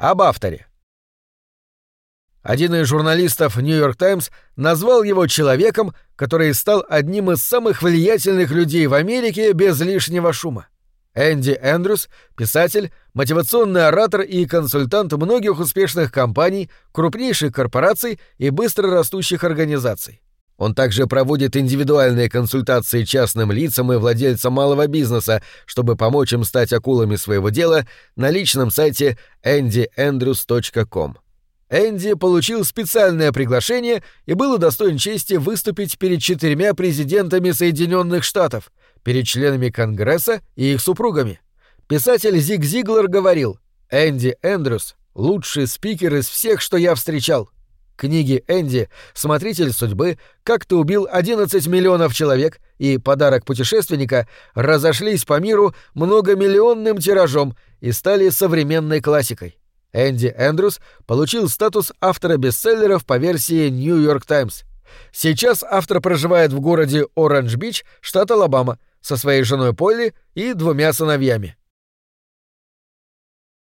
Об авторе. Один из журналистов «Нью-Йорк Таймс» назвал его человеком, который стал одним из самых влиятельных людей в Америке без лишнего шума. Энди Эндрюс — писатель, мотивационный оратор и консультант многих успешных компаний, крупнейших корпораций и быстро растущих организаций. Он также проводит индивидуальные консультации частным лицам и владельцам малого бизнеса, чтобы помочь им стать акулами своего дела на личном сайте andyandrews.com. Энди получил специальное приглашение и был удостоен чести выступить перед четырьмя президентами Соединенных Штатов, перед членами Конгресса и их супругами. Писатель Зиг Зиглер говорил, «Энди Эндрюс — лучший спикер из всех, что я встречал. Книги Энди «Смотритель судьбы», «Как ты убил 11 миллионов человек» и «Подарок путешественника» разошлись по миру многомиллионным тиражом и стали современной классикой. Энди Эндрюс получил статус автора бестселлеров по версии New York Times. Сейчас автор проживает в городе Оранж-Бич, штат Алабама, со своей женой Полли и двумя сыновьями.